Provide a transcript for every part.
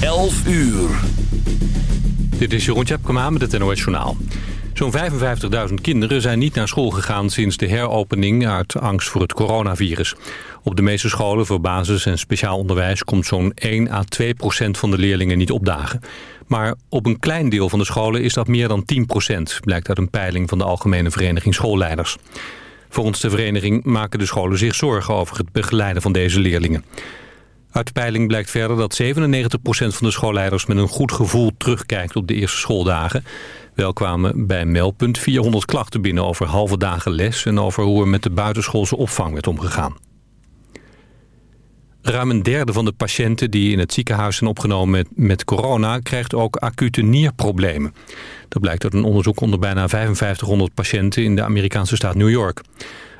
11 uur. Dit is Jeroen Tjepkema met het NOS Journaal. Zo'n 55.000 kinderen zijn niet naar school gegaan sinds de heropening uit angst voor het coronavirus. Op de meeste scholen voor basis- en speciaal onderwijs komt zo'n 1 à 2 procent van de leerlingen niet opdagen. Maar op een klein deel van de scholen is dat meer dan 10 procent, blijkt uit een peiling van de Algemene Vereniging Schoolleiders. Volgens de vereniging maken de scholen zich zorgen over het begeleiden van deze leerlingen. Uit de peiling blijkt verder dat 97% van de schoolleiders met een goed gevoel terugkijkt op de eerste schooldagen. Wel kwamen bij Meldpunt 400 klachten binnen over halve dagen les en over hoe er met de buitenschoolse opvang werd omgegaan. Ruim een derde van de patiënten die in het ziekenhuis zijn opgenomen met, met corona... krijgt ook acute nierproblemen. Dat blijkt uit een onderzoek onder bijna 5500 patiënten in de Amerikaanse staat New York.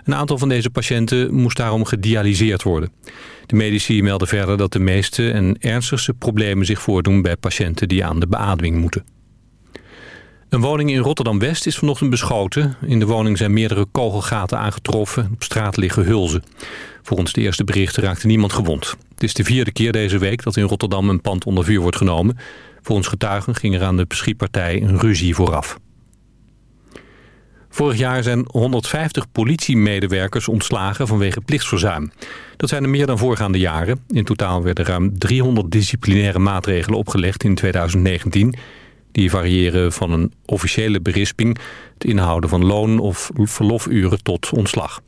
Een aantal van deze patiënten moest daarom gedialyseerd worden. De medici melden verder dat de meeste en ernstigste problemen zich voordoen... bij patiënten die aan de beademing moeten. Een woning in Rotterdam-West is vanochtend beschoten. In de woning zijn meerdere kogelgaten aangetroffen. Op straat liggen hulzen. Volgens de eerste berichten raakte niemand gewond. Het is de vierde keer deze week dat in Rotterdam een pand onder vuur wordt genomen. Volgens getuigen ging er aan de schietpartij een ruzie vooraf. Vorig jaar zijn 150 politiemedewerkers ontslagen vanwege plichtsverzuim. Dat zijn er meer dan voorgaande jaren. In totaal werden ruim 300 disciplinaire maatregelen opgelegd in 2019... Die variëren van een officiële berisping, het inhouden van loon of verlofuren tot ontslag.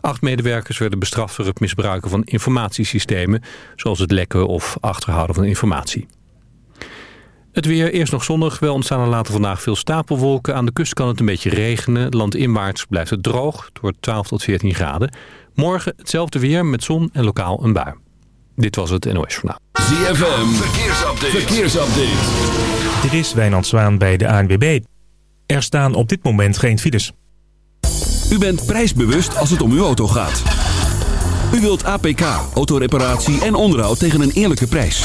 Acht medewerkers werden bestraft voor het misbruiken van informatiesystemen... zoals het lekken of achterhouden van informatie. Het weer, eerst nog zonnig, wel ontstaan er later vandaag veel stapelwolken. Aan de kust kan het een beetje regenen. Landinwaarts blijft het droog, het wordt 12 tot 14 graden. Morgen hetzelfde weer met zon en lokaal een bui. Dit was het NOS Journaal. ZFM, verkeersupdate. verkeersupdate. Dit is Wijnand Zwaan bij de ANWB. Er staan op dit moment geen files. U bent prijsbewust als het om uw auto gaat. U wilt APK, autoreparatie en onderhoud tegen een eerlijke prijs.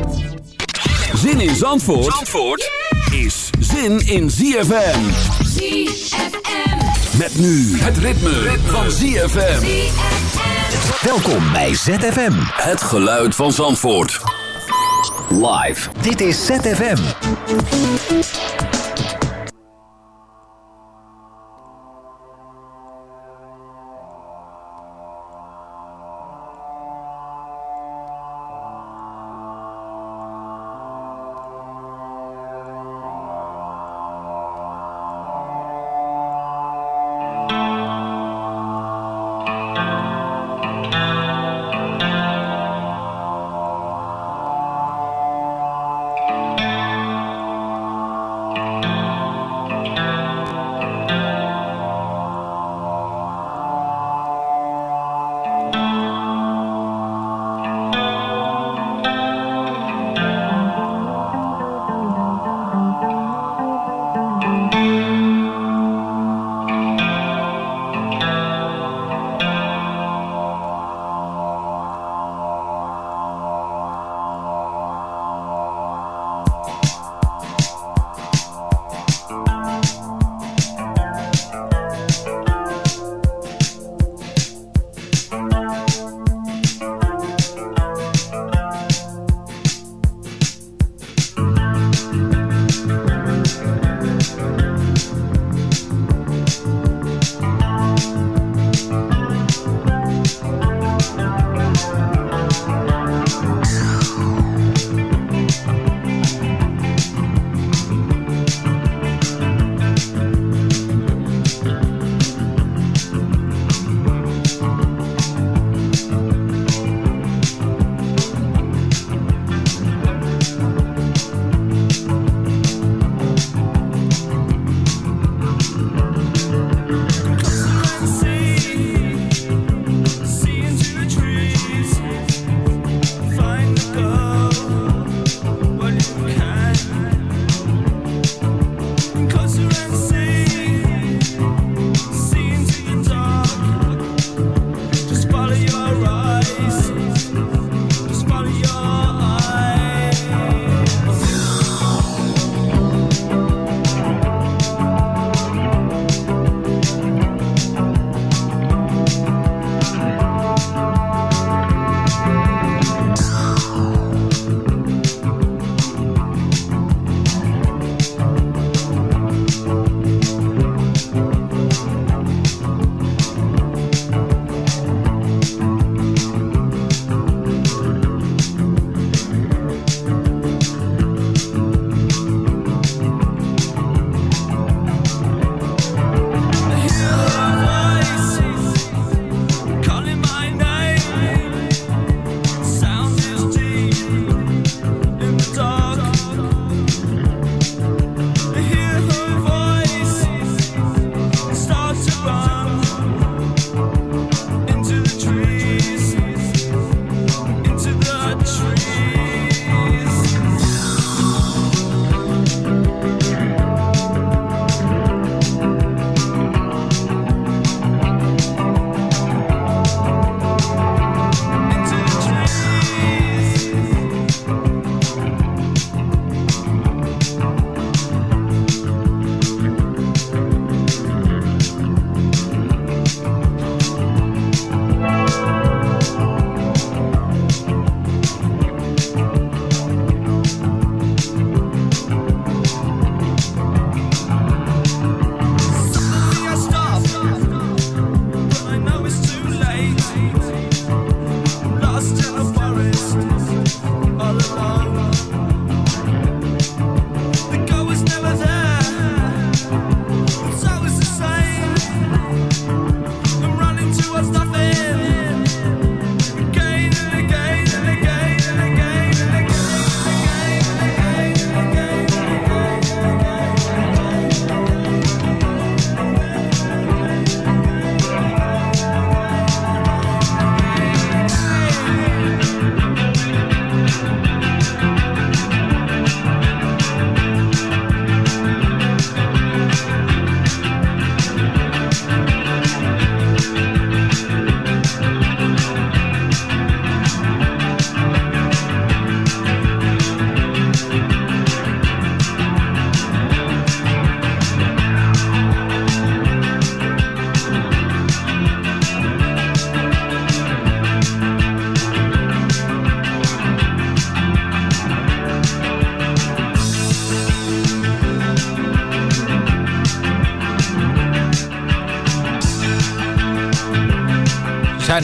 Zin in Zandvoort, Zandvoort is zin in ZFM. ZFM. Met nu het ritme, van ZFM. Welkom bij ZFM. Het geluid van Zandvoort. Live. Dit is ZFM.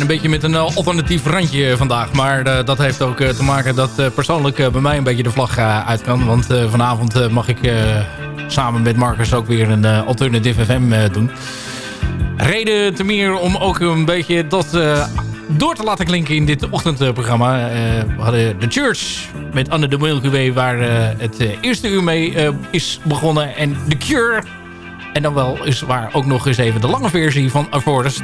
Een beetje met een eh, alternatief randje vandaag. Maar eh, dat heeft ook eh, te maken dat persoonlijk bij mij een beetje de vlag uit kan. Want vanavond mag ik samen met Marcus ook weer een Alternative FM doen. Reden te meer om ook een beetje dat door te laten klinken in dit ochtendprogramma. We hadden The Church met Under the Milky waar het eerste uur mee is begonnen. En The Cure... En dan wel is waar ook nog eens even de lange versie van Afforders.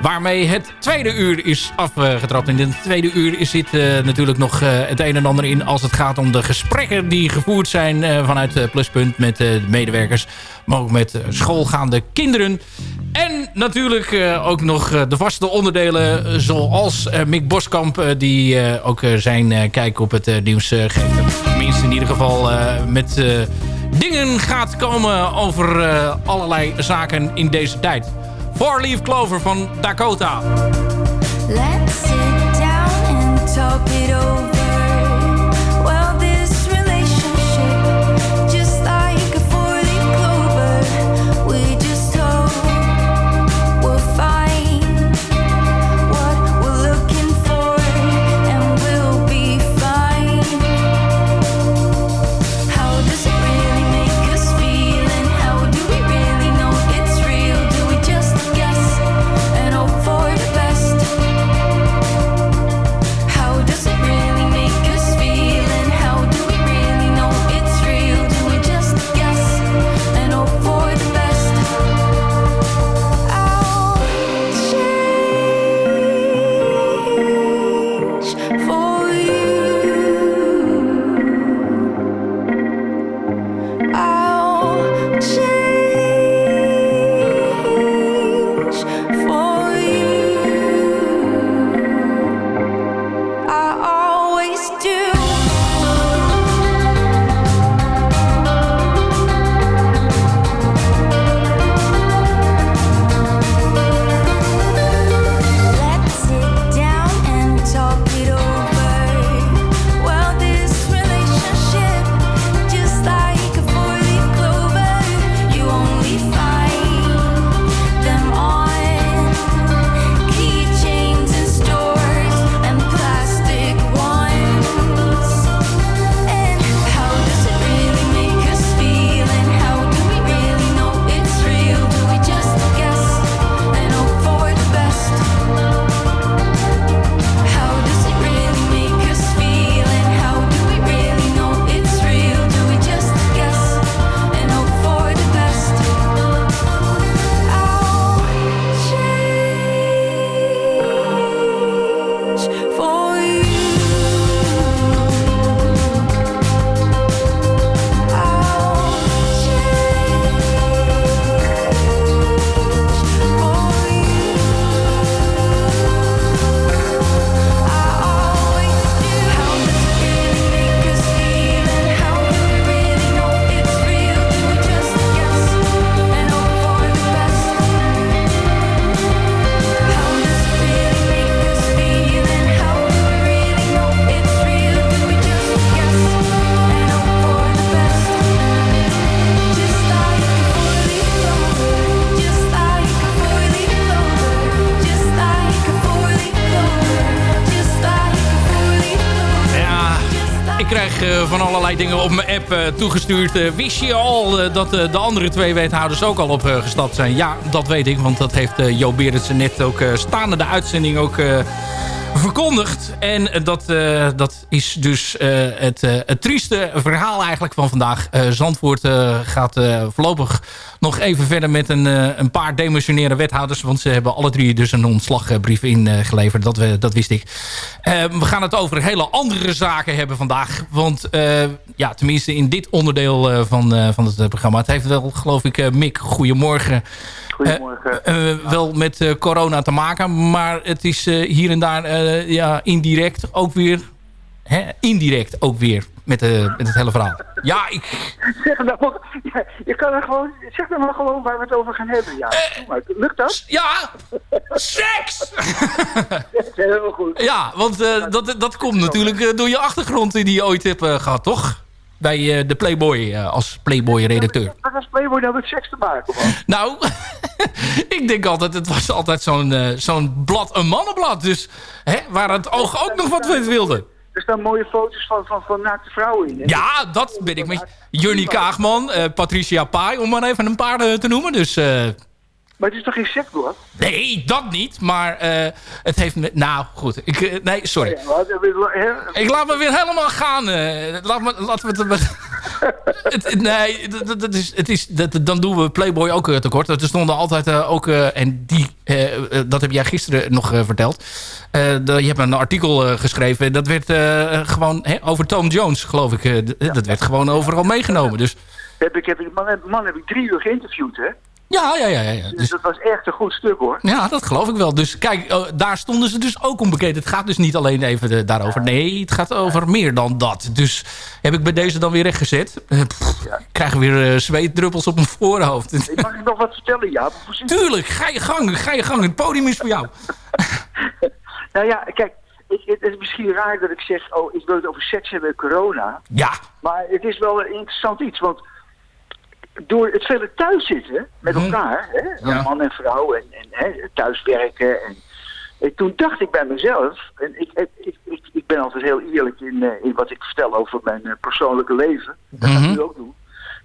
Waarmee het tweede uur is afgetrapt. In het tweede uur zit eh, natuurlijk nog eh, het een en ander in... als het gaat om de gesprekken die gevoerd zijn eh, vanuit Pluspunt... met de medewerkers, maar ook met schoolgaande kinderen. En natuurlijk ook nog de vaste onderdelen... zoals Mick Boskamp... die ook zijn kijk op het nieuws geeft. Tenminste in ieder geval met... dingen gaat komen over eh, allerlei zaken in deze tijd. Four Leaf Clover van Dakota. Let's sit down and talk it over. Dingen op mijn app eh, toegestuurd. Eh, wist je al eh, dat de andere twee wethouders ook al opgestapt zijn? Ja, dat weet ik, want dat heeft Jo Berendsen net ook staande de uitzending ook verkondigd. En eh, dat, eh, dat is dus eh, het, het trieste verhaal eigenlijk van vandaag. Zandvoort gaat voorlopig nog even verder met een, een paar demissionaire wethouders. Want ze hebben alle drie dus een ontslagbrief ingeleverd. Dat, dat wist ik. We gaan het over hele andere zaken hebben vandaag. Want ja, tenminste in dit onderdeel van, van het programma. Het heeft wel, geloof ik, Mick, goedemorgen. Goedemorgen. Eh, eh, wel met eh, corona te maken. Maar het is eh, hier en daar eh, ja, indirect ook weer... Hè, indirect ook weer met, eh, met het hele verhaal. Ja, ik... Zeg nou, ja, je kan er gewoon, zeg dan maar gewoon waar we het over gaan hebben. Ja, maar. lukt dat? Ja, seks! Heel goed. Ja, want eh, dat, dat komt natuurlijk eh, door je achtergrond die je ooit hebt eh, gehad, toch? Bij eh, de Playboy, eh, als Playboy-redacteur. Wat has Playboy nou met seks te maken, man? Nou, ik denk altijd, het was altijd zo'n eh, zo'n blad, een mannenblad. Dus hè, waar het oog ook nog wat van wilde. Er staan mooie foto's van, van, van naakte vrouwen in. hè? Ja, dat ben ik met Junnie Kaagman, Patricia Pai, om maar even een paar te noemen. Dus, Maar het is toch geen seksblad? nee, dat niet. Maar eh, het heeft me... Nou, goed. Ik, eh, nee, sorry. Ja, hè? Ik laat me weer helemaal gaan. eh. laat me, laten we het... nee, dat, dat- dat is, het is, dat, dan doen we Playboy ook tekort. Er stonden altijd ook... en die, dat heb jij gisteren nog verteld. De- je hebt een artikel geschreven. Dat werd gewoon hè, over Tom Jones, geloof ik. Dat werd gewoon overal meegenomen. Dus Heb ik, heb ik, man heb ik drie uur geïnterviewd, hè? Ja, ja, ja. ja, ja. Dus Dus, dat was echt een goed stuk, hoor. ja, dat geloof ik wel. Dus kijk, eh, daar stonden ze dus ook onbekend. Het gaat dus niet alleen even daarover. Nee, het gaat over meer dan dat. Dus heb ik bij deze dan weer rechtgezet. Eh, pff, Ik krijg weer eh, zweetdruppels op mijn voorhoofd. Ik mag ik nog wat vertellen, Jaap? Voorzien- Tuurlijk, ga je gang, ga je gang. Het podium is voor jou. Nou ja, kijk, ik, het is misschien raar dat ik zeg... oh, ik wil het over seks hebben en corona. Ja, Maar het is wel een interessant iets, want... door het vele thuiszitten met Mhm. elkaar... Hè, Ja. man en vrouw en, en hè, thuiswerken... En, en toen dacht ik bij mezelf... en ik, ik, ik, ik, ben altijd heel eerlijk in, eh, in wat ik vertel over mijn eh, persoonlijke leven. Dat ga ik Mhm. nu ook doen.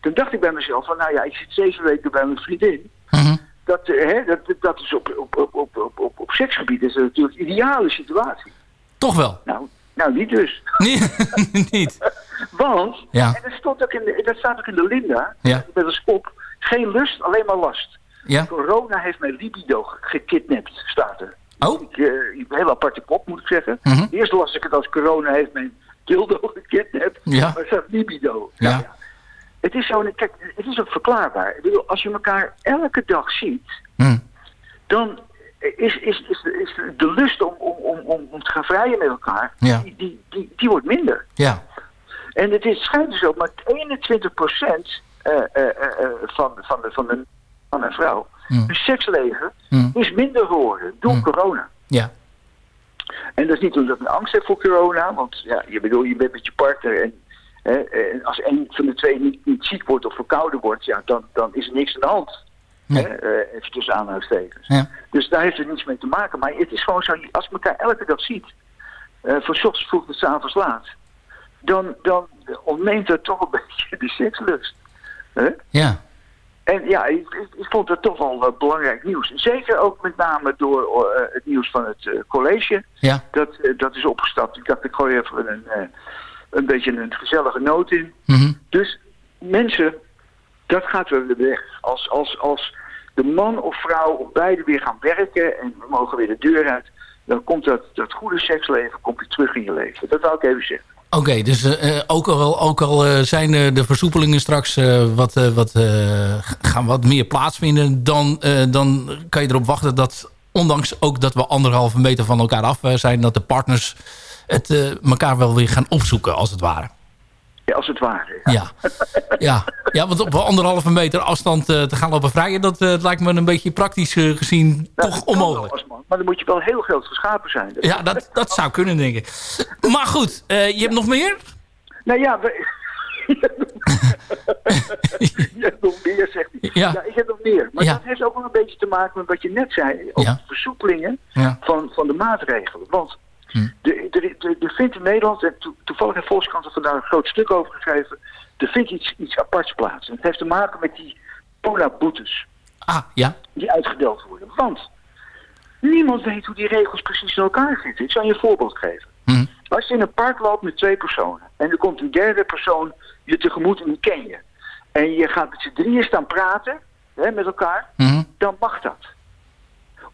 Toen dacht ik bij mezelf van... nou ja, ik zit zeven weken bij mijn vriendin... Mhm. Dat, eh, hè, dat, dat is op, op, op, op, op, op, op seksgebied is dat natuurlijk een ideale situatie. toch wel. Nou, nou niet dus. Nee, niet. Want, Ja. en dat, stond ook in de, dat staat ook in de Linda, Ja. met als kop, geen lust, alleen maar last. Ja. Corona heeft mijn libido ge- gekidnapt, staat er. Oh, Ik, eh, een hele aparte kop, moet ik zeggen. Mhm. Eerst las ik het als corona heeft mijn dildo gekidnapt, Ja. maar het staat libido. Ja. Het is zo, kijk, het is ook verklaarbaar. Ik bedoel, als je elkaar elke dag ziet, Hm. dan is, is, is, de, is de lust om, om, om, om, te gaan vrijen met elkaar, Ja. die, die, die, die wordt minder. ja. En het is, schijnt dus ook maar 21 procent eh, van, van, de, van de man en vrouw. Hun seksleven Hmm. is minder geworden door corona. Ja. En dat is niet omdat ik een angst heb voor corona, want ja, je bedoel, je bent met je partner en, hè, en als een van de twee niet, niet ziek wordt of verkouden wordt, ja, dan, dan is er niks aan de hand. Nee. Hè, eh, even tussen aanhalingstekens. Ja. Dus daar heeft het niets mee te maken. Maar het is gewoon zo, als je elkaar elke dag ziet, eh van ochtends vroeg tot avonds laat, dan, dan ontneemt dat toch een beetje de sekslust. Hè? Ja. En ja, ik, ik, ik vond dat toch wel eh, belangrijk nieuws. Zeker ook met name door het nieuws van het college. Ja. Dat, dat is opgestapt. Ik dacht, ik gooi even een, een beetje een gezellige noot in. Mhm. Dus mensen, dat gaat wel weer weg. Als, als, als de man of vrouw of beide weer gaan werken en we mogen weer de deur uit, dan komt dat, dat goede seksleven komt weer terug in je leven. Dat wil ik even zeggen. Oké, dus eh, eh, ook al, ook al eh, zijn de versoepelingen straks wat, wat, gaan wat meer plaatsvinden... Dan, dan kan je erop wachten dat, ondanks ook dat we anderhalve meter van elkaar af zijn... dat de partners het elkaar wel weer gaan opzoeken, als het ware. Ja, als het ware. Ja, ja. ja want op anderhalve meter afstand eh, te gaan lopen vrijen... dat eh, lijkt me een beetje praktisch eh, gezien Nou, toch onmogelijk. als man, maar dan moet je wel heel groot geschapen zijn. Ja, dat, dat zou kunnen, denk ik. Maar goed, je hebt nog meer? Nou ja, we... je hebt nog meer, zegt hij. Ja. ik heb nog meer. Maar dat heeft ook wel een beetje te maken met wat je net zei. Over versoepelingen van, van de maatregelen. Want. Er, vindt in Nederland, en to- toevallig heeft Volkskrant er vandaag een groot stuk over geschreven, er vindt iets, iets aparts plaats. En het heeft te maken met die boetes Ah, ja. die uitgedeeld worden. Want niemand weet hoe die regels precies in elkaar zitten. Ik zal je een voorbeeld geven. Hm. Als je in een park loopt met twee personen en er komt een derde persoon je tegemoet en die ken je. En je gaat met z'n drieën staan praten hè, met elkaar, Mhm. dan mag dat.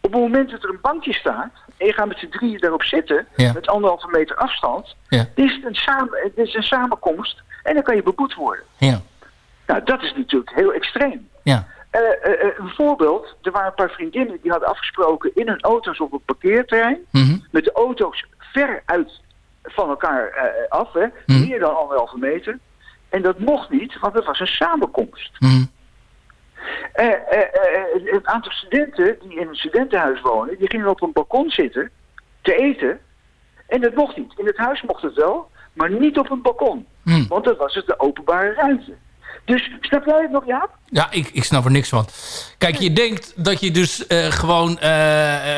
Op het moment dat er een bankje staat en je gaat met z'n drieën daarop zitten, Ja. met anderhalve meter afstand, Ja. is het, een samen, is een samenkomst en dan kan je beboet worden. Ja. Nou, dat is natuurlijk heel extreem. Ja. Eh, eh, eh, een voorbeeld, er waren een paar vriendinnen die hadden afgesproken in hun auto's op een parkeerterrein. Mhm. Met de auto's ver uit van elkaar af, hè, Mhm. meer dan anderhalve meter. En dat mocht niet, want het was een samenkomst. Mhm. Eh, eh, eh, een aantal studenten die in een studentenhuis wonen, die gingen op een balkon zitten te eten. En dat mocht niet. In het huis mocht het wel, maar niet op een balkon. Mhm. Want dat was het de openbare ruimte. Dus snap jij het nog, Jaap? Ja, ik, ik snap er niks van. Kijk, je denkt dat je dus gewoon,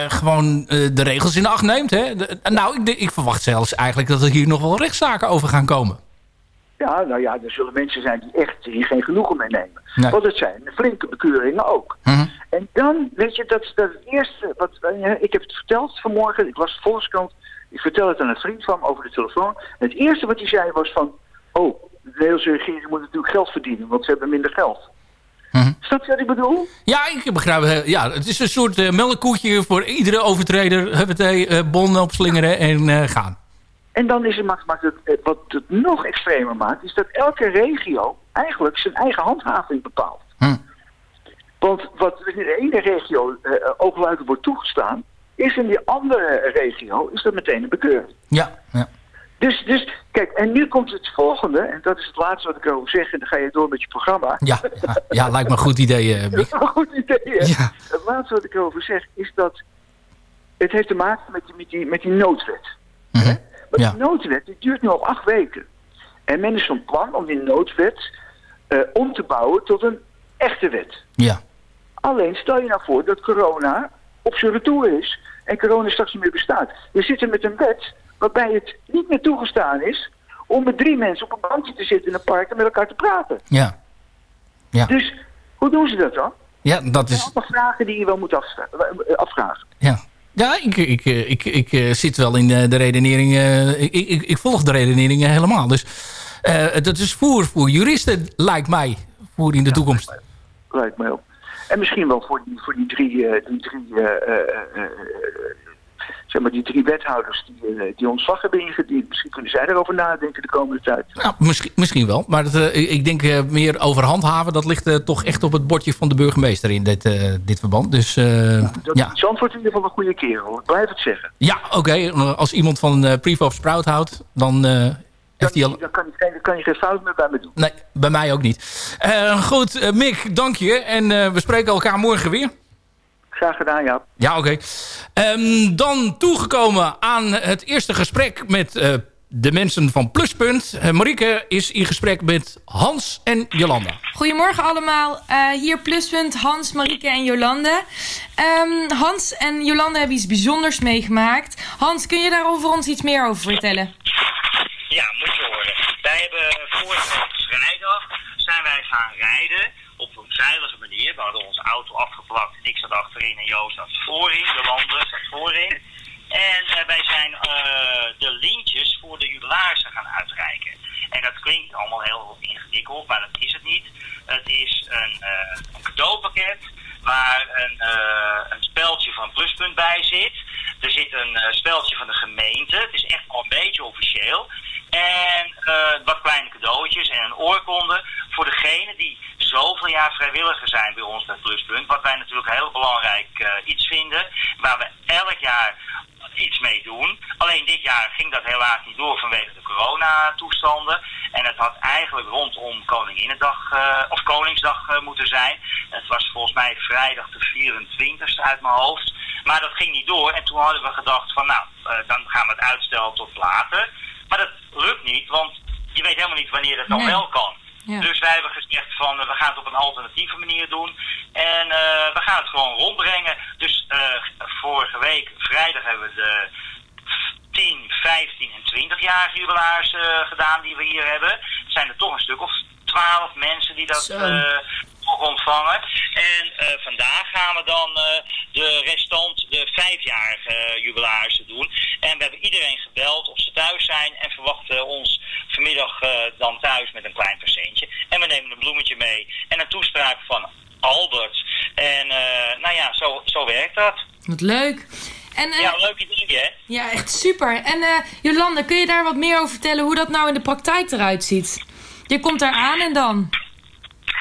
gewoon de regels in acht neemt. Hè? De- nou, ik, ik verwacht zelfs eigenlijk dat er hier nog wel rechtszaken over gaan komen. Ja, nou ja, er zullen mensen zijn die echt hier geen genoegen mee nemen. Nee. Want het zijn flinke bekeuringen ook. Mhm. En dan, weet je, dat dat het eerste. Wat, eh, ik heb het verteld vanmorgen, ik was Volkskrant. Ik vertel het aan een vriend van me over de telefoon. En het eerste wat hij zei was van... Oh, de Nederlandse regering moet natuurlijk geld verdienen, want ze hebben minder geld. Mhm. Snap je wat ik bedoel? Ja, ik begrijp het. Ja, het is een soort eh melkkoetje voor iedere overtreder. Huppatee, eh bon opslingeren en eh, gaan. En dan is het, maakt, het, eh, wat het nog extremer maakt, is dat elke regio eigenlijk zijn eigen handhaving bepaalt. Hm. Want wat in de ene regio eh oogluikend wordt toegestaan, is in die andere regio is dat meteen een bekeur. Ja, ja. Dus, dus, kijk, en nu komt het volgende, en dat is het laatste wat ik erover zeg, en dan ga je door met je programma. Ja, ja, ja, lijkt me een goed idee, is een goed idee. Ja. Het laatste wat ik erover zeg is dat het heeft te maken met die, met die, met die noodwet. Mhm. Maar Ja. die noodwet die duurt nu al acht weken. En men is van plan om die noodwet eh, om te bouwen tot een echte wet. Ja. Alleen stel je nou voor dat corona op zijn retour is en corona straks niet meer bestaat. We zitten met een wet waarbij het niet meer toegestaan is om met drie mensen op een bankje te zitten in een park en met elkaar te praten. Ja. Ja. Dus hoe doen ze dat dan? Ja, dat Dat zijn is... allemaal vragen die je wel moet eh, afvragen. Ja, ja ik, ik, eh, ik, ik, eh, zit wel in eh, de redenering. ik, ik, ik volg de redenering eh, helemaal. Dus dat is voor, voor juristen, lijkt mij, voor in de toekomst. Lijkt me ook. En misschien wel voor die, voor die drie, die drie, zeg maar die drie wethouders die, eh, die ontslag hebben ingediend. Misschien kunnen zij erover nadenken de komende tijd. Nou, misschien, misschien wel. Maar dat, eh, ik- denk eh, meer over handhaven. Dat ligt toch echt op het bordje van de burgemeester in dit, dit verband. Dus eh, Dat ja. is Zandvoort in ieder geval een goede kerel. Ik blijf het zeggen. Ja, oké. Als iemand van eh Prefab Sprout houdt, dan al... Dan kan je, geen, dan kan je geen fout meer bij me doen. Nee, bij mij ook niet. Goed, Mick, dank je. En we spreken elkaar morgen weer. Graag gedaan, Jaap. Ja, oké. Ehm, dan toegekomen aan het eerste gesprek met eh, de mensen van Pluspunt. Eh, Marieke is in gesprek met Hans en Jolanda. Goedemorgen allemaal. Eh, hier Pluspunt, Hans, Marieke en Jolande. Ehm, Hans en Jolande hebben iets bijzonders meegemaakt. Hans, kun je daarover ons iets meer over vertellen? Ja, moet je horen. Wij hebben vorige vrijdag zijn wij gaan rijden op een. We hadden onze auto afgeplakt. Ik zat achterin en Joost zat voorin. De landen zat voorin. En eh, wij zijn eh, de lintjes voor de jubilarissen gaan uitreiken. En dat klinkt allemaal heel ingewikkeld, maar dat is het niet. Het is een, eh, een cadeaupakket waar een, een speldje van Pluspunt bij zit. Er zit een speldje van de gemeente. Het is echt al een beetje officieel. En wat kleine cadeautjes en een oorkonde voor degenen die zoveel jaar vrijwilliger zijn bij ons bij Pluspunt. Wat wij natuurlijk een heel belangrijk eh, iets vinden. Waar we elk jaar iets mee doen. Alleen dit jaar ging dat helaas niet door vanwege de coronatoestanden. En het had eigenlijk rondom Koninginnedag eh, of Koningsdag eh, moeten zijn. Het was volgens mij vrijdag de 24ste uit mijn hoofd. Maar dat ging niet door. En toen hadden we gedacht van nou, dan gaan we het uitstellen tot later. Maar dat lukt niet, want je weet helemaal niet wanneer dat dan Nee. wel kan. Ja. Dus wij hebben gezegd van eh, we gaan het op een alternatieve manier doen. En eh, we gaan het gewoon rondbrengen. Dus eh, vorige week, vrijdag, hebben we de 10, 15 en 20-jarige jubilaars eh, gedaan die we hier hebben. Er zijn er toch een stuk of 12 mensen die dat ontvangen. En eh, vandaag gaan we dan eh, de restant, de vijfjarige jubilarissen doen. En we hebben iedereen gebeld of ze thuis zijn en verwachten ons vanmiddag eh, dan thuis met een klein presentje. En we nemen een bloemetje mee en een toespraak van Albert. En nou ja, zo, zo werkt dat. Wat leuk. En, Ja, leuk idee hè? ja, echt super. En eh, Jolande, kun je daar wat meer over vertellen hoe dat nou in de praktijk eruit ziet? Je komt daar aan en dan?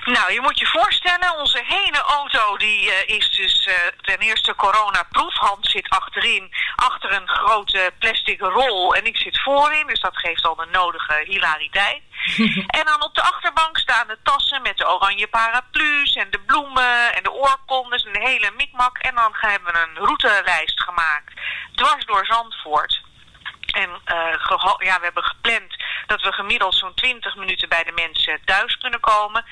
Nou, je moet je voorstellen, onze hele auto die eh, is dus eh, ten eerste coronaproof. Hans zit achterin, achter een grote plastic rol en ik zit voorin. Dus dat geeft al de nodige hilariteit. en dan op de achterbank staan de tassen met de oranje paraplu's en de bloemen en de oorkondes en de hele mikmak. En dan hebben we een routelijst gemaakt dwars door Zandvoort. En eh, ja, we hebben gepland dat we gemiddeld zo'n 20 minuten bij de mensen thuis kunnen komen.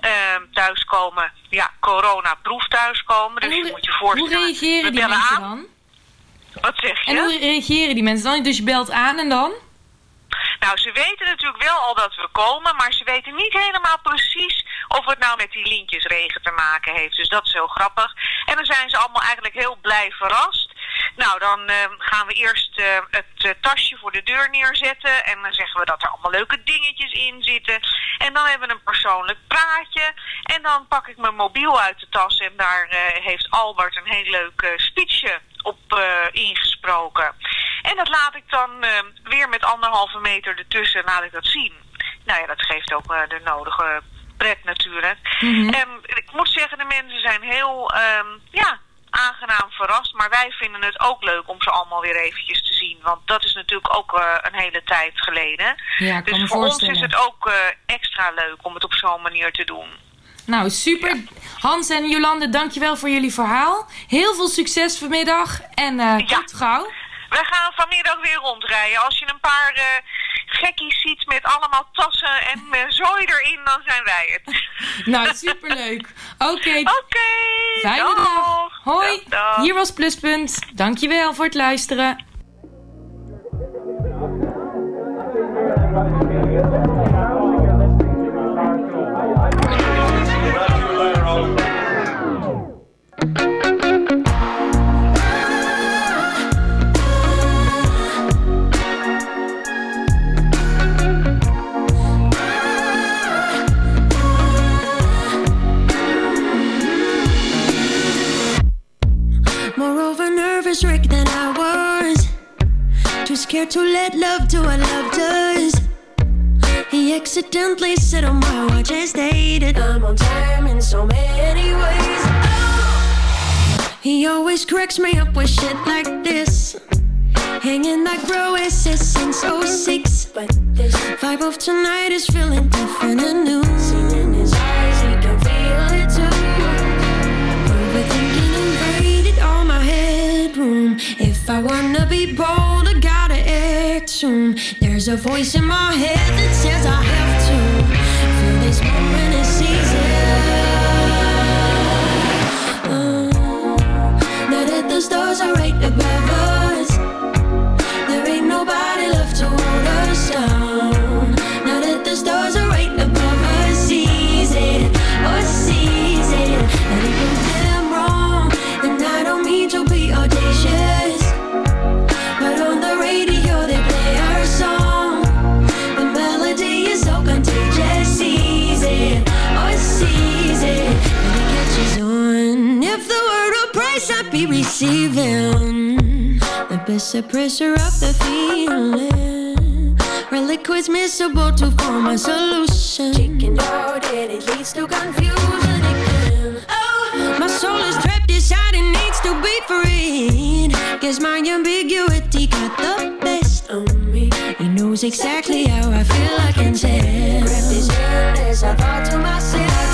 Ehm thuiskomen, ja, corona-proef thuiskomen. Dus je moet je voorstellen. Hoe reageren die mensen aan. dan? Wat zeg je? En hoe reageren die mensen dan? Dus je belt aan en dan? Nou, ze weten natuurlijk wel al dat we komen, maar ze weten niet helemaal precies of het nou met die lintjesregen te maken heeft. Dus dat is heel grappig. En dan zijn ze allemaal eigenlijk heel blij verrast. Nou, dan eh, gaan we eerst eh, het eh, tasje voor de deur neerzetten. En dan zeggen we dat er allemaal leuke dingetjes in zitten. En dan hebben we een persoonlijk praatje. En dan pak ik mijn mobiel uit de tas. En daar heeft Albert een heel leuk speechje op ingesproken. En dat laat ik dan weer met anderhalve meter ertussen laat ik dat zien. Nou ja, dat geeft ook de nodige pret natuurlijk. Mhm. En ik moet zeggen, de mensen zijn heel ehm, ja, aangenaam verrast. Maar wij vinden het ook leuk om ze allemaal weer eventjes te zien. Want dat is natuurlijk ook eh, een hele tijd geleden. Ja, dus me voor ons is het ook eh, extra leuk om het op zo'n manier te doen. Nou, super. Hans en Jolande, dankjewel voor jullie verhaal. Heel veel succes vanmiddag en eh tot gauw. Wij gaan vanmiddag weer rondrijden. Als je een paar eh, gekkies ziet met allemaal tassen en uh, zooi erin, dan zijn wij het. Nou, superleuk. Oké. Oké. Fijne dag. dag. Hoi. Dag, dag. Hier was Pluspunt. Dankjewel voor het luisteren. Do what love does. He accidentally said on my watch and stated I'm on time in so many ways. Oh! He always cracks me up with shit like this. Hanging like bro SS since 06. But this vibe of tonight is feeling different and new. Seen in his eyes, he can feel it too. Overthinking invaded all my headroom. If I wanna be bold, soon. There's a voice in my head that says I have to feel this moment is season. Uh, now that the stars are right above best suppressor of the feeling. Reliquids miscible to form a solution. Chicken hearted, it leads to confusion again. Oh, my soul is trapped inside and needs to be freed. Guess my ambiguity got the best of me. He knows exactly how I feel, I can tell. Grab his hand as I thought to myself.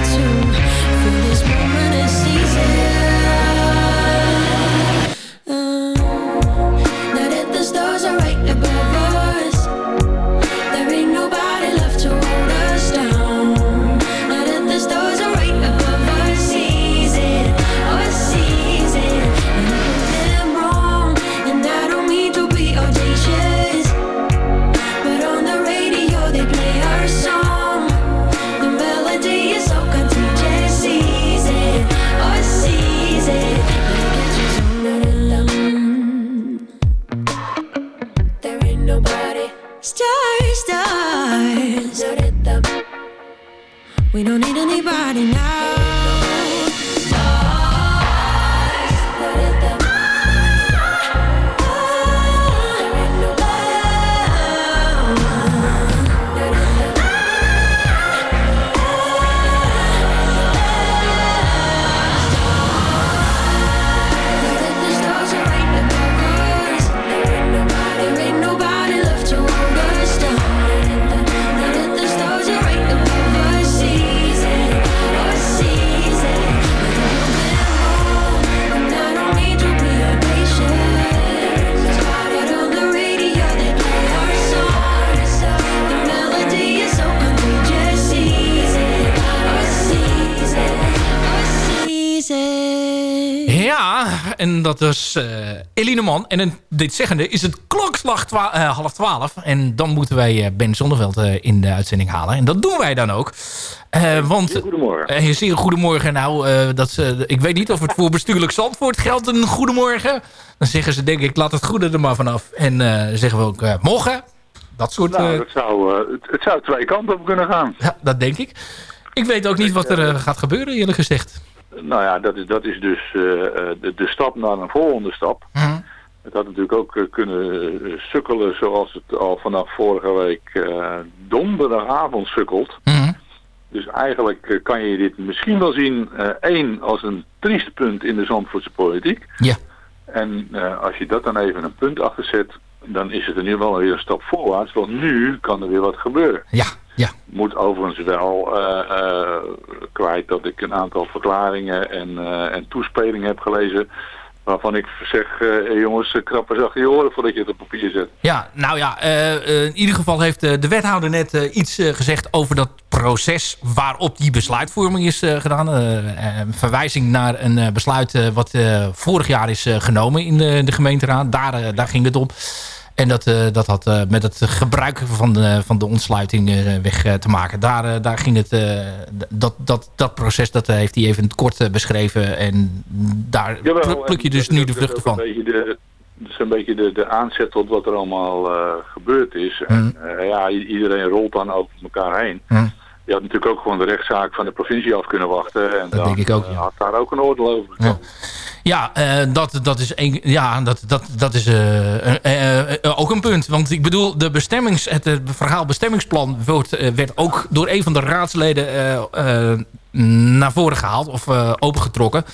dat is eh Eline Man. En een, dit zeggende is het klokslag twa- eh, half twaalf. En dan moeten wij eh, Ben Zonneveld in de uitzending halen. En dat doen wij dan ook. Want, goedemorgen. Zeer goedemorgen. Nou, dat, ik weet niet of het voor bestuurlijk Zandvoort geldt een goedemorgen. Dan zeggen ze denk ik, laat het goede er maar vanaf. En zeggen we ook, morgen. Dat soort... Nou, dat zou, het, het zou twee kanten op kunnen gaan. ja, dat denk ik. Ik weet ook niet wat er gaat gebeuren, eerlijk gezegd. Nou ja, dat is, dat is dus eh, eh, de, de stap naar een volgende stap. Mhm. Het had natuurlijk ook eh, kunnen sukkelen zoals het al vanaf vorige week eh, donderdagavond sukkelt. Mhm. Dus eigenlijk kan je dit misschien wel zien, één, als een triest punt in de Zandvoortse politiek. Ja. En als je dat dan even een punt achter zet, dan is het in ieder geval weer een stap voorwaarts. Want nu kan er weer wat gebeuren. Ja, ja. Moet overigens wel eh, eh, kwijt dat ik een aantal verklaringen en, eh, en toespelingen heb gelezen. Waarvan ik zeg, eh, jongens, krap eens achter je oren voordat je het op papier zet. Ja, nou ja, in ieder geval heeft de wethouder net iets gezegd over dat proces waarop die besluitvorming is gedaan. Verwijzing naar een besluit wat vorig jaar is genomen in de, de gemeenteraad. Daar, daar ging het om. En dat, eh, dat had eh, met het gebruik van de, van de ontsluiting eh, weg te maken. Daar, daar ging het, dat, dat, dat proces dat heeft hij even in het kort beschreven. En daar Jawel, pluk je dus dat- nu de dat vruchten van. Een beetje de, dat is een beetje de, de aanzet tot wat er allemaal gebeurd is. En eh, ja, iedereen rolt dan over elkaar heen. Mhm. Je had natuurlijk ook gewoon de rechtszaak van de provincie af kunnen wachten. En dan denk ik ook, eh, had daar ook een oordeel over Ja, ja eh, dat, dat is, een, ja, dat, dat, dat is eh, eh, ook een punt. Want ik bedoel, de bestemmings, het verhaal bestemmingsplan wordt, werd ook door een van de raadsleden naar voren gehaald of opengetrokken.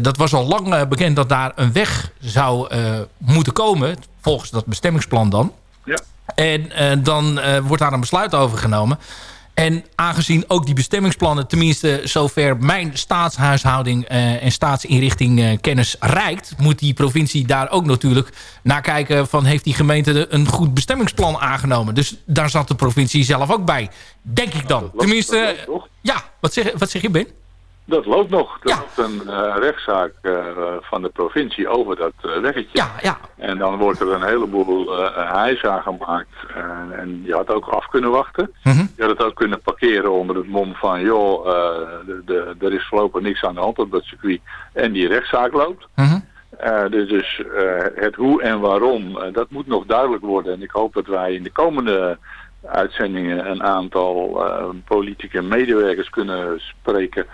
Dat was al lang bekend dat daar een weg zou moeten komen, volgens dat bestemmingsplan dan. Ja. En dan wordt daar een besluit over genomen. En aangezien ook die bestemmingsplannen, tenminste zover mijn staatshuishouding eh, en staatsinrichting eh, kennis reikt, moet die provincie daar ook natuurlijk naar kijken van heeft die gemeente een goed bestemmingsplan aangenomen. Dus daar zat de provincie zelf ook bij. Denk ik dan. tenminste, ja, wat zeg, wat zeg je Ben? Dat loopt nog. Er loopt een eh, rechtszaak eh, van de provincie over dat eh, weggetje. Ja, ja. En dan wordt er een heleboel uh, hijs aangemaakt. En, en je had ook af kunnen wachten. Mhm. Je had het ook kunnen parkeren onder het mom van... joh, de, de, er is voorlopig niks aan de hand op dat circuit. En die rechtszaak loopt. Mhm. Dus dus het hoe en waarom, dat moet nog duidelijk worden. En ik hoop dat wij in de komende uitzendingen een aantal uh, politieke medewerkers kunnen spreken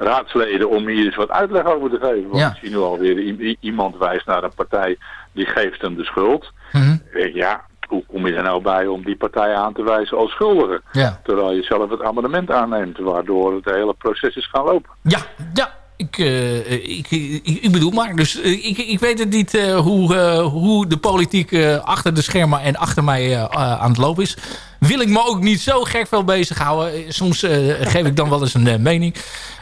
raadsleden om hier eens wat uitleg over te geven. Want Ja. ik zie nu alweer iemand wijst naar een partij die geeft hem de schuld. Ik denk, ja, hoe kom je er nou bij om die partij aan te wijzen als schuldige? Ja. Terwijl je zelf het amendement aanneemt, waardoor het hele proces is gaan lopen. Ja, ja. Ik, eh, ik, ik, ik bedoel maar. Dus eh, ik, ik weet het niet eh, hoe, hoe de politiek achter de schermen en achter mij aan het lopen is. Wil ik me ook niet zo gek veel bezighouden. Soms geef ik dan wel eens een mening.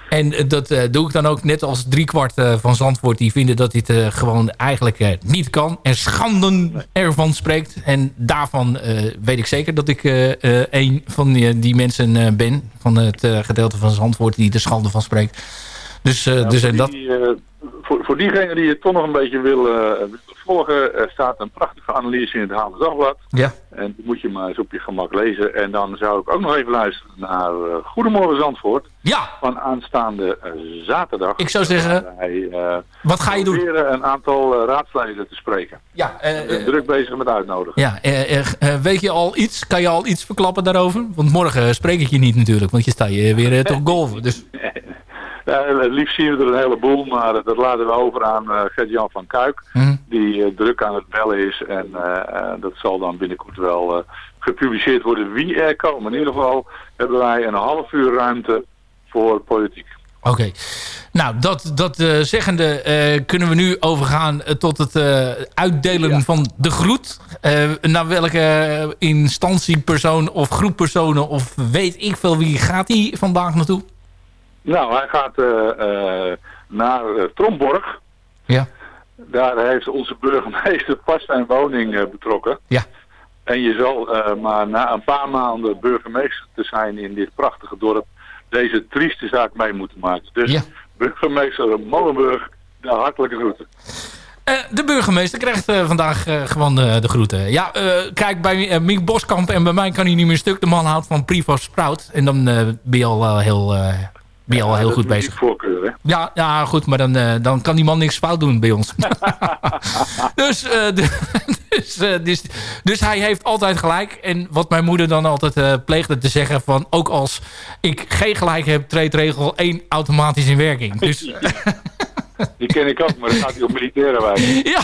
En eh, dat eh, doe ik dan ook net als driekwart eh, van Zandvoort. Die vinden dat dit gewoon eigenlijk niet kan. En schanden ervan spreekt. En daarvan weet ik zeker dat ik een van die, mensen ben. Van het gedeelte van Zandvoort die er schande van spreekt. Dus, eh, dus voor, en dat... die, eh, voor, voor diegenen die het toch nog een beetje willen, eh, volgen, staat een prachtige analyse in het Haarlems Dagblad. Ja. En die moet je maar eens op je gemak lezen. En dan zou ik ook nog even luisteren naar Goedemorgen Zandvoort. Ja. Van aanstaande zaterdag. Ik zou zeggen, wij, wat ga je doen? proberen een aantal raadsleden te spreken. Ja, zijn druk bezig met uitnodigen. Ja, weet je al iets? Kan je al iets verklappen daarover? Want morgen spreek ik je niet natuurlijk, want je sta je weer toch golven. Dus liefst zien we er een heleboel, maar dat laten we over aan eh Gert-Jan van Kuik. Mhm. Die eh, druk aan het bellen is. En eh, eh, dat zal dan binnenkort wel eh, gepubliceerd worden wie er komen. In ieder geval hebben wij een half uur ruimte voor politiek. Oké. Nou, dat, dat zeggende eh, kunnen we nu overgaan tot het eh, uitdelen van de groet. Eh, naar welke instantie, persoon of groep personen of weet ik veel wie gaat die vandaag naartoe? Nou, hij gaat eh, eh, naar eh, Tromborg. Ja. Daar heeft onze burgemeester pas zijn woning betrokken. Ja. En je zal maar na een paar maanden burgemeester te zijn in dit prachtige dorp... deze trieste zaak mee moeten maken. Dus burgemeester Molenburg, De hartelijke groeten. De burgemeester krijgt vandaag gewoon eh, de groeten. Ja, kijk, bij Miek Boskamp en bij mij kan hij niet meer stuk. De man houdt van Privo Sprout. En dan ben je al heel, ben je al heel goed bezig. Voorkeur, hè? Ja, ja, goed, maar dan, eh, dan kan die man niks fout doen bij ons. dus, eh, de- dus, eh, dus, dus hij heeft altijd gelijk. En wat mijn moeder dan altijd pleegde te zeggen... van ook als ik geen gelijk heb... treedt regel 1 automatisch in werking. Dus Die ken ik ook, maar dan gaat hij op militaire wijze. ja,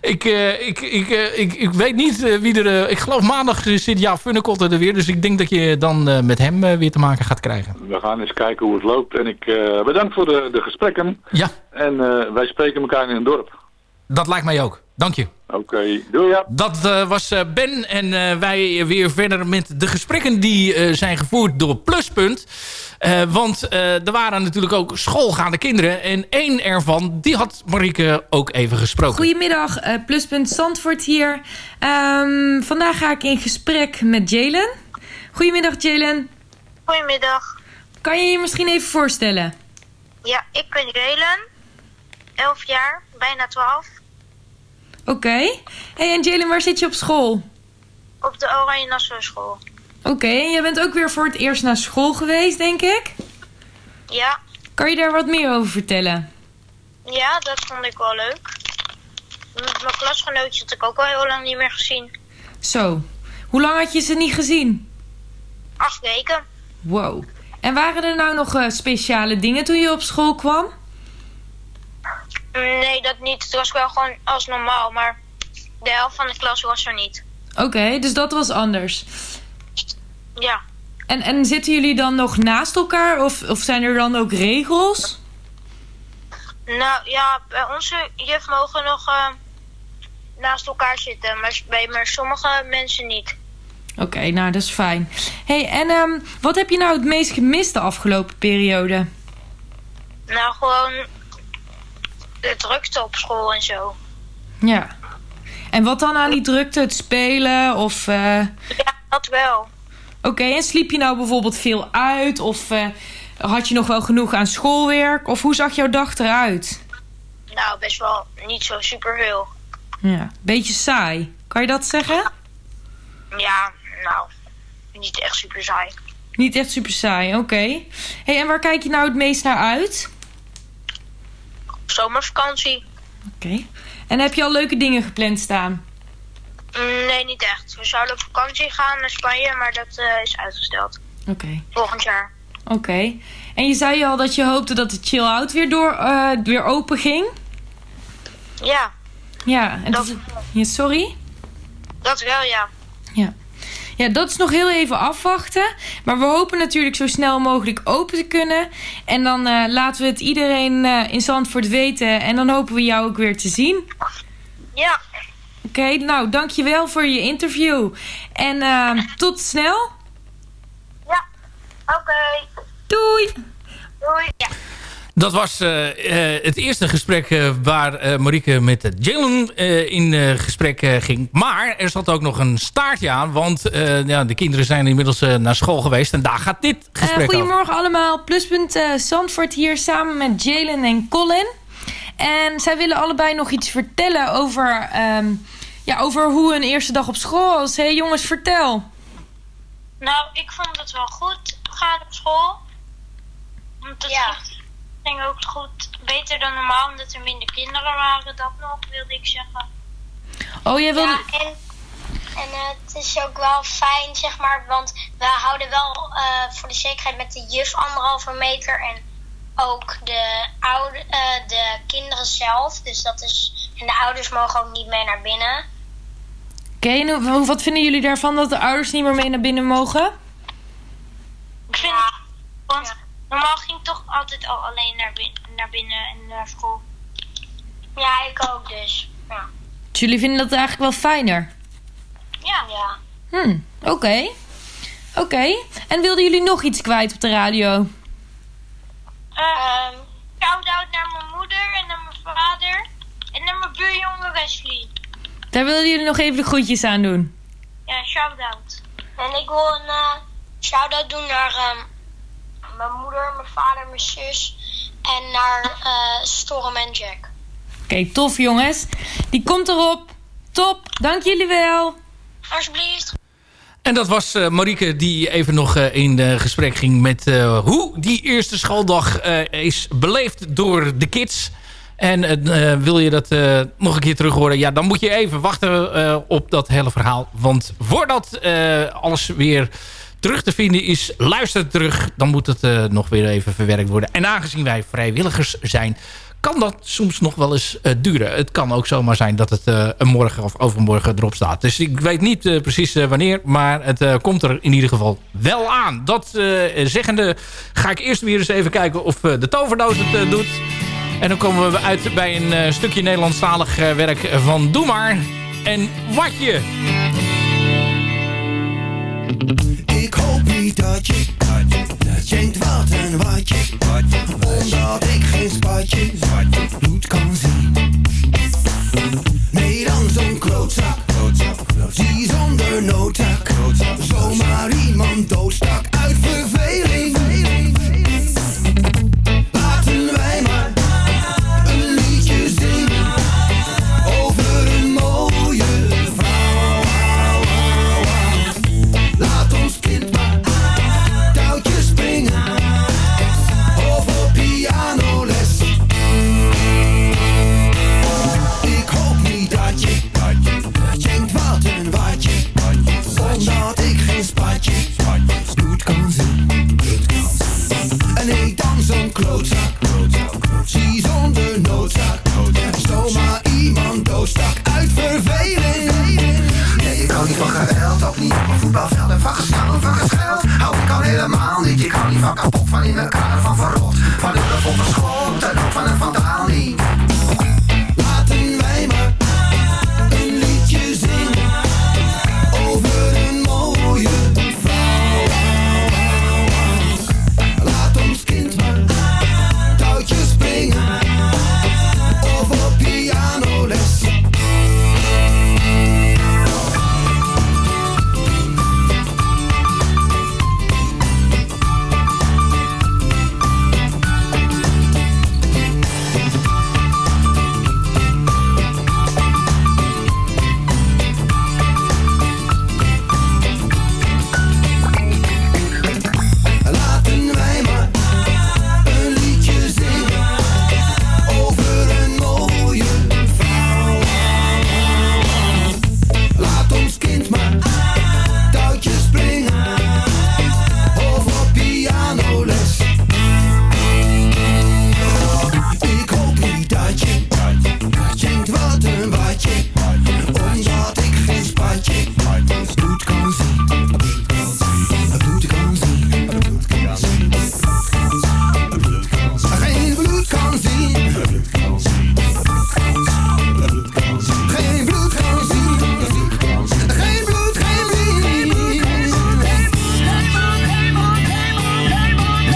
ik, eh, ik, ik, eh, ik, ik weet niet eh, wie er... ik geloof maandag zit Ja Funnekotter er weer. Dus ik denk dat je dan met hem weer te maken gaat krijgen. We gaan eens kijken hoe het loopt. En ik eh bedankt voor de, de gesprekken. Ja. En wij spreken elkaar in het dorp. Dat lijkt mij ook. Dank je. Oké, doei ja. Dat eh, was eh, Ben en eh, wij weer verder met de gesprekken die eh, zijn gevoerd door Pluspunt. Eh, want eh, er waren natuurlijk ook schoolgaande kinderen. En één ervan, die had Marieke ook even gesproken. Goedemiddag, eh, Pluspunt Zandvoort hier. Ehm, vandaag ga ik in gesprek met Jalen. Goedemiddag Jalen. Goedemiddag. Kan je je misschien even voorstellen? Ja, ik ben Jelen. 11 jaar, bijna 12. Oké. Hey, en Jalen, waar zit je op school? Op de Oranje Nassau School. Oké, en jij bent ook weer voor het eerst naar school geweest, denk ik? Ja, Kan je daar wat meer over vertellen? ja, dat vond ik wel leuk. Met mijn klasgenootje had ik ook al heel lang niet meer gezien. Zo, hoe lang had je ze niet gezien? Acht weken. Wow. En waren er nou nog eh, speciale dingen toen je op school kwam? Nee, dat niet. Het was wel gewoon als normaal, maar de helft van de klas was er niet. Oké, dus dat was anders. Ja, En, en zitten jullie dan nog naast elkaar? Of, of zijn er dan ook regels? nou ja, bij onze juf mogen nog eh, naast elkaar zitten, maar bij maar sommige mensen niet. Oké, nou dat is fijn. hey, en ehm, wat heb je nou het meest gemist de afgelopen periode? Nou, gewoon de drukte op school en zo. Ja. En wat dan aan die drukte? Het spelen of... eh, Ja, dat wel. Oké, en sliep je nou bijvoorbeeld veel uit? Of eh, had je nog wel genoeg aan schoolwerk? Of hoe zag jouw dag eruit? Nou, best wel niet zo superveel. Ja, beetje saai. Kan je dat zeggen? Ja, nou, niet echt super saai. Niet echt super saai, oké. hey, en waar kijk je nou het meest naar uit? Zomervakantie? Oké. En heb je al leuke dingen gepland staan? Mm, Nee, niet echt. We zouden op vakantie gaan naar Spanje, maar dat eh, is uitgesteld. Oké. Volgend jaar. Oké. En je zei al dat je hoopte dat de chill-out weer, door, eh, weer open ging? Ja, Ja, en dat... ja, sorry? dat wel, ja. Ja. Ja, dat is nog heel even afwachten. Maar we hopen natuurlijk zo snel mogelijk open te kunnen. En dan eh, laten we het iedereen eh, in Zandvoort weten. En dan hopen we jou ook weer te zien. Ja. Oké, nou dankjewel voor je interview. En eh, tot snel. Oké. Doei. Doei. Ja. Dat was eh, eh, het eerste gesprek eh, waar eh, Marieke met Jalen eh, in gesprek eh, ging. Maar er zat ook nog een staartje aan. Want eh, ja, de kinderen zijn inmiddels eh, naar school geweest. En daar gaat dit gesprek over. goedemorgen allemaal. Pluspunt eh, Zandvoort hier samen met Jalen en Colin. En zij willen allebei nog iets vertellen over, ehm, ja, over hoe hun eerste dag op school was. Hé hey, jongens, vertel. Nou, ik vond het wel goed gaan op school. Want het ging- ook goed, beter dan normaal, omdat er minder kinderen waren. Dat nog, wilde ik zeggen. Oh, jij wilde... Ja, en, en eh, het is ook wel fijn, zeg maar, want we houden wel eh, voor de zekerheid met de juf anderhalve meter en ook de, oude, eh, de kinderen zelf. Dus dat is, en de ouders mogen ook niet mee naar binnen. Oké, en hoe- wat vinden jullie daarvan dat de ouders niet meer mee naar binnen mogen? Ik vind want normaal ging toch altijd al alleen naar, bin- naar binnen en naar school. Ja, ik ook dus. Ja. Dus jullie vinden dat eigenlijk wel fijner? Ja. ja. Hm, oké. Oké. En wilden jullie nog iets kwijt op de radio? Ehm shout-out naar mijn moeder en naar mijn vader en naar mijn buurjongen Wesley. Daar wilden jullie nog even de groetjes aan doen. Ja, shout-out. En ik wil een eh, shout-out doen naar ehm, mijn moeder, mijn vader, mijn zus en naar eh, Storm en Jack. Oké, tof jongens. Die komt erop. Top, dank jullie wel. Alsjeblieft. En dat was eh, Marieke die even nog eh, in gesprek ging met eh, hoe die eerste schooldag eh, is beleefd door de kids. En eh, wil je dat eh, nog een keer terug horen? Ja, dan moet je even wachten eh, op dat hele verhaal. Want voordat eh, alles weer terug te vinden is, luister terug. Dan moet het eh, nog weer even verwerkt worden. En aangezien wij vrijwilligers zijn, kan dat soms nog wel eens eh, duren. Het kan ook zomaar zijn dat het eh, een morgen of overmorgen erop staat. Dus ik weet niet precies wanneer, maar het komt er in ieder geval wel aan. Dat zeggende ga ik eerst weer eens even kijken of de toverdoos het doet. En dan komen we uit bij een stukje Nederlandstalig werk van Doe Maar. En Watje. Niet dat je denkt wat een watje Omdat ik geen spatje bloed kan zien. Nee dan zo'n klootzak. Die zonder noodzaak. Zomaar iemand doodstak uit verveling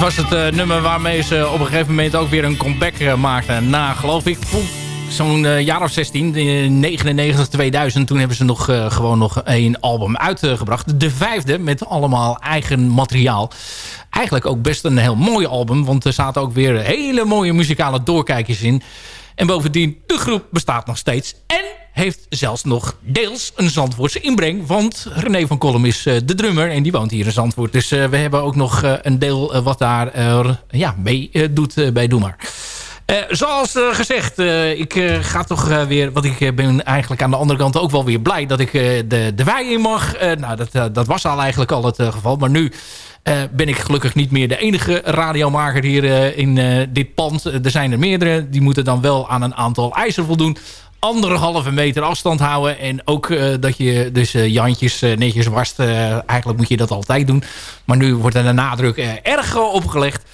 was het eh, nummer waarmee ze op een gegeven moment ook weer een comeback eh, maakten. Na, geloof ik, zo'n eh, jaar of 16, eh, 99, 2000. Toen hebben ze nog gewoon nog een album uitgebracht. De vijfde, met allemaal eigen materiaal. Eigenlijk ook best een heel mooi album. Want er zaten ook weer hele mooie muzikale doorkijkjes in. En bovendien, de groep bestaat nog steeds. En heeft zelfs nog deels een Zandvoortse inbreng. Want René van Kolm is eh, de drummer en die woont hier in Zandvoort. Dus eh, we hebben ook nog eh, een deel wat daar ja, mee doet bij Doe Maar. Zoals gezegd, ik ga toch weer... Want ik ben eigenlijk aan de andere kant ook wel weer blij... dat ik de, de wei in mag. Nou, dat, dat was al eigenlijk al het geval. Maar nu ben ik gelukkig niet meer de enige radiomaker hier in dit pand. Er zijn er meerdere. Die moeten dan wel aan een aantal eisen voldoen anderhalve meter afstand houden. En ook eh, dat je dus eh, Jantjes eh, netjes wast. Eigenlijk moet je dat altijd doen. Maar nu wordt er de nadruk erg opgelegd.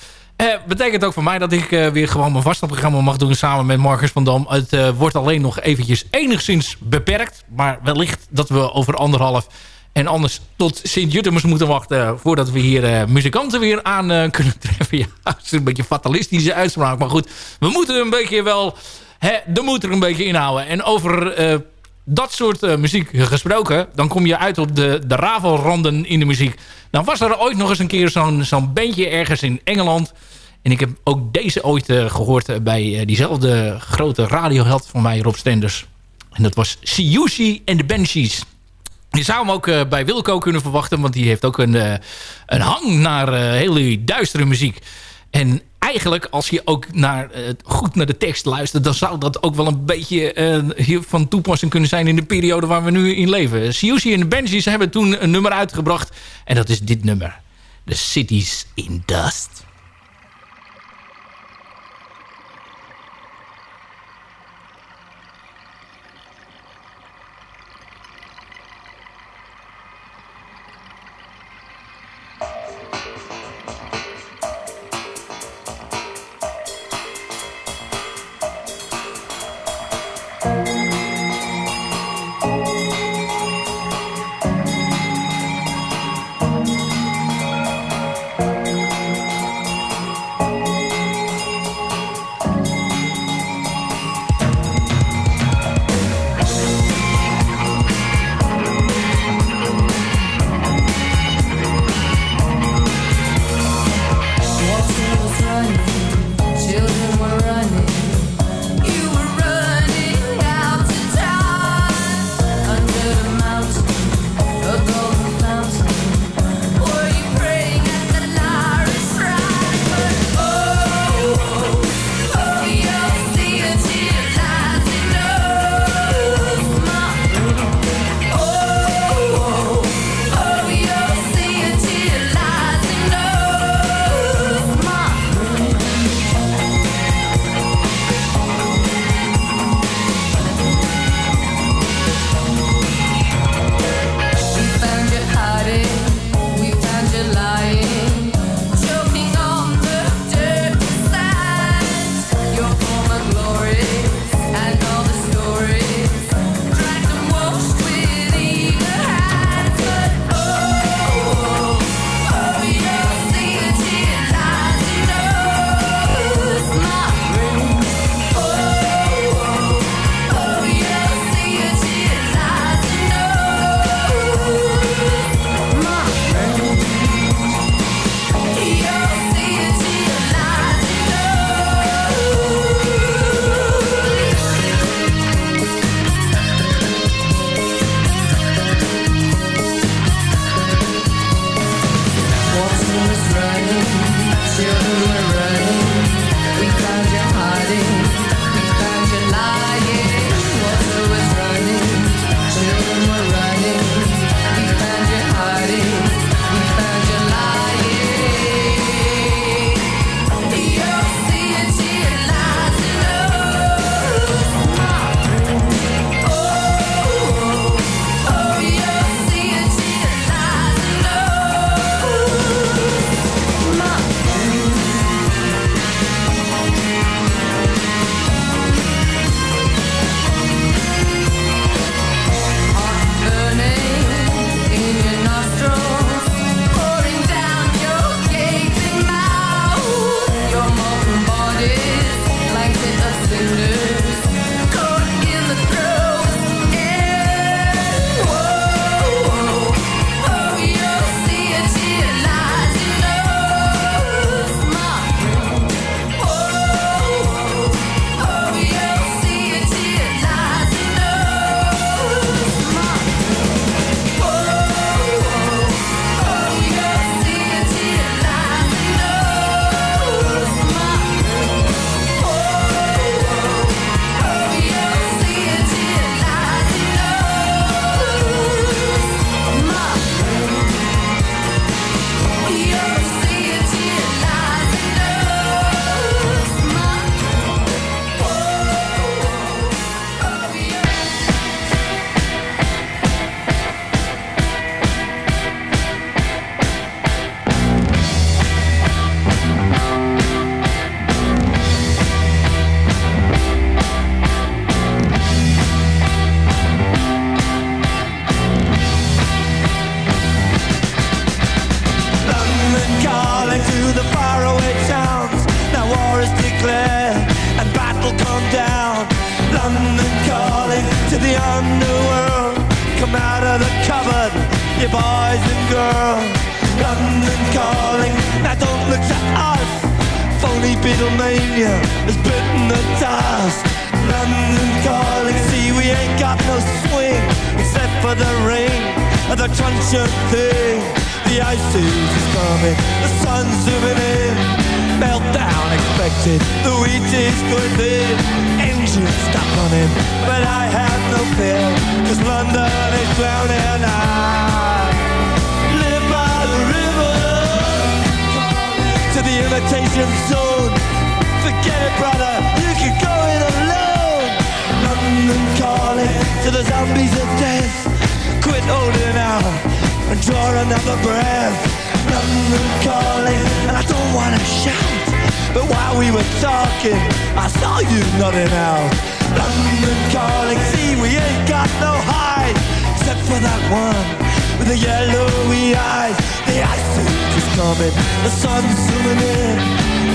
Betekent ook voor mij dat ik weer gewoon mijn vaste programma mag doen samen met Marcus van Dam. Het wordt alleen nog eventjes enigszins beperkt. Maar wellicht dat we over anderhalf en anders tot Sint-Juttemers moeten wachten... voordat we hier muzikanten weer aan kunnen treffen. Ja, dat is een beetje fatalistische uitspraak. Maar goed, we moeten een beetje wel hè, de moed er een beetje inhouden. En over eh, dat soort eh, muziek gesproken... dan kom je uit op de, de ravelranden in de muziek. Dan was er ooit nog eens een keer zo'n zo'n bandje ergens in Engeland... En ik heb ook deze ooit eh, gehoord eh, bij diezelfde grote radioheld van mij, Rob Stenders. En dat was Siouxsie en de Banshees. Je zou hem ook bij Wilco kunnen verwachten, want die heeft ook een, een hang naar hele duistere muziek. En eigenlijk, als je ook naar, eh, goed naar de tekst luistert... dan zou dat ook wel een beetje eh, van toepassing kunnen zijn... in de periode waar we nu in leven. Siouxsie en de Banshees hebben toen een nummer uitgebracht. En dat is dit nummer. The Cities in Dust. We were talking, I saw you nodding out. London calling, see we ain't got no hide except for that one with the yellowy eyes. The ice is coming, the sun's zooming in.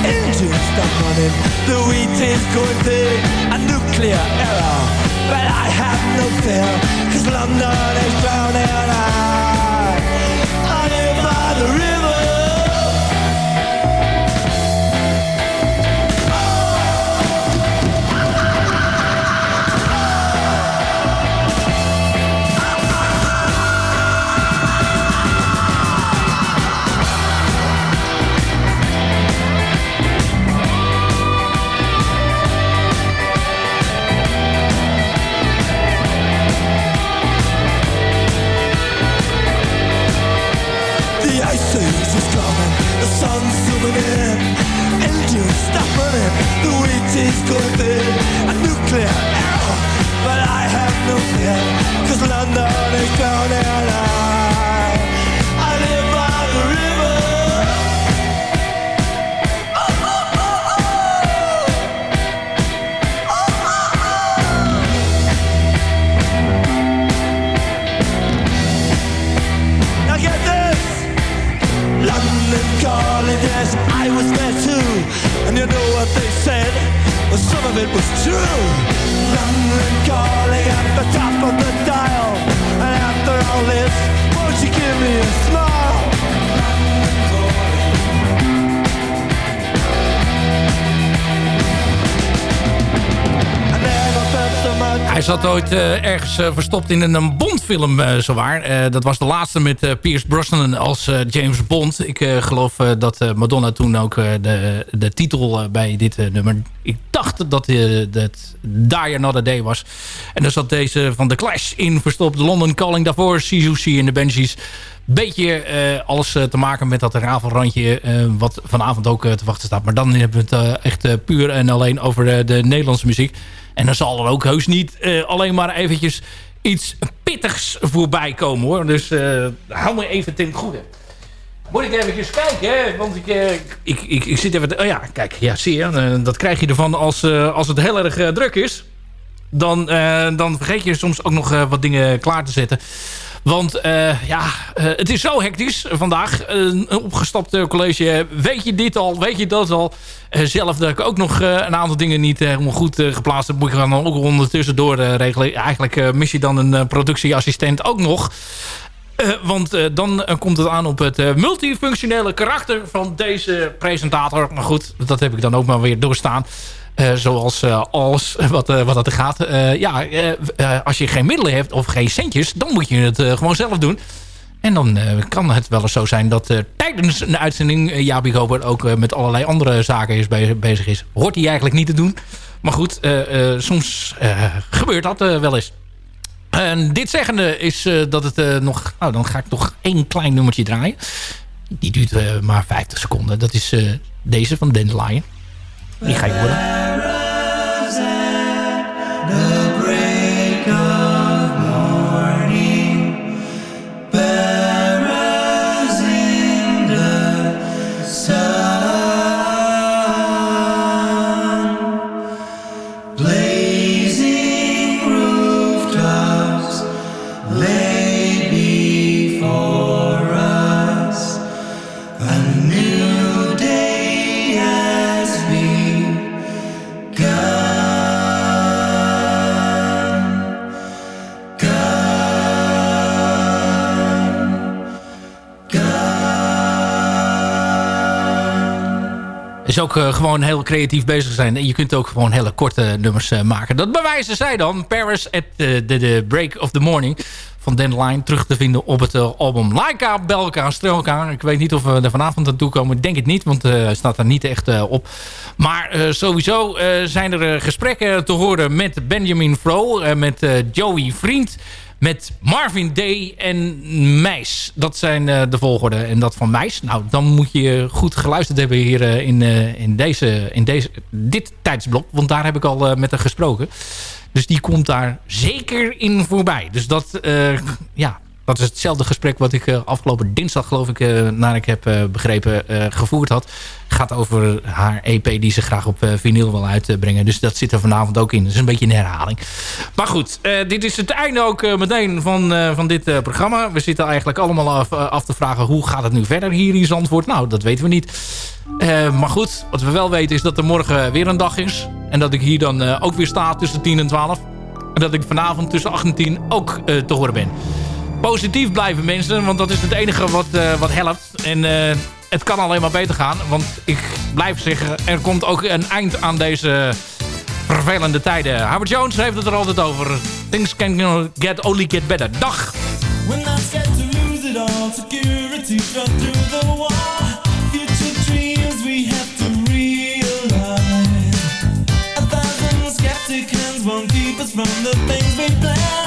Engines stop running, the wheat is going thin. A nuclear error, but I have no fear, cause London is drowning. I, I live by the river. Zooming in. Engines stop running, the wheat is going thin. A nuclear error, but I have no fear, cause London is drowning. I, it was true. London calling at the top of the dial. And after all this, won't you give me a smile? I never felt so much. Hij zat ooit eh, ergens eh, verstopt in een, een Zowaar. Eh, dat was de laatste met eh, Pierce Brosnan als James Bond. Ik geloof dat Madonna toen ook de, de titel bij dit nummer... Ik dacht dat dat Die Another Day was. En daar zat deze van The Clash in verstopt. London Calling daarvoor, Siouxsie en de Banshees. Beetje alles te maken met dat rafelrandje... wat vanavond ook te wachten staat. Maar dan hebben we het echt puur en alleen over de Nederlandse muziek. En dan zal er ook heus niet alleen maar eventjes iets pittigs voorbij komen hoor. Dus eh, hou me even ten goede. Moet ik even kijken, hè? want ik, eh, ik, ik, ik zit even... oh ja, kijk, ja, zie je. eh, dat krijg je ervan als, als het heel erg druk is. Dan, dan vergeet je soms ook nog wat dingen klaar te zetten. Want eh, ja, eh, het is zo hectisch vandaag. Een opgestapt eh, college. Weet je dit al? Weet je dat al? Zelf dat ik ook nog een aantal dingen niet helemaal goed geplaatst heb. Moet ik dan ook ondertussen door regelen. Eigenlijk mis je dan een productieassistent ook nog. Want dan komt het aan op het multifunctionele karakter van deze presentator. Maar goed, dat heb ik dan ook maar weer doorstaan. Eh, zoals eh, alles wat, eh, wat dat gaat. Ja, als je geen middelen hebt of geen centjes... dan moet je het gewoon zelf doen. En dan kan het wel eens zo zijn dat tijdens een uitzending... Uh, Jaapie Gober ook met allerlei andere zaken bezig is. Hoort hij eigenlijk niet te doen. Maar goed, soms gebeurt dat wel eens. En dit zeggende is dat het nog... Nou, dan ga ik nog één klein nummertje draaien. Die duurt maar 50 seconden. Dat is deze van Dandelion. Die ga je ook eh, gewoon heel creatief bezig zijn. En je kunt ook gewoon hele korte nummers eh, maken. Dat bewijzen zij dan. Paris at the, the, Break of the Morning van Dandelion terug te vinden op het eh, album Laika, Belka, Strelka. Ik weet niet of we er vanavond aan toe komen. Ik denk het niet, want hij staat er niet echt op. Maar sowieso zijn er gesprekken te horen met Benjamin Fro, met Joey Vriend, met Marvin Day en Meis. Dat zijn eh, de volgorde. En dat van Meis, nou, dan moet je goed geluisterd hebben hier eh, in, eh, in, deze, in deze, dit tijdsblok. Want daar heb ik al met haar gesproken. Dus die komt daar zeker in voorbij. Dus dat, ja, dat is hetzelfde gesprek wat ik eh, afgelopen dinsdag, geloof ik, eh, naar ik heb eh, begrepen, gevoerd had. Gaat over haar EP die ze graag op vinyl wil uitbrengen. Dus dat zit er vanavond ook in. Dat is een beetje een herhaling. Maar goed, dit is het einde ook meteen van, van dit programma. We zitten eigenlijk allemaal af, af te vragen hoe gaat het nu verder hier in Zandvoort. Nou, dat weten we niet. Maar goed, wat we wel weten is dat er morgen weer een dag is. En dat ik hier dan ook weer sta tussen 10 en 12. En dat ik vanavond tussen 8 en 10 ook te horen ben. Positief blijven mensen, want dat is het enige wat, eh, wat helpt. En eh, het kan alleen maar beter gaan. Want ik blijf zeggen, er komt ook een eind aan deze vervelende tijden. Howard Jones heeft het er altijd over. Things can get only get better. Dag! We're not scared to lose it all. Security shut through the wall. Future dreams we have to realize. A thousand keep us from the things we plan.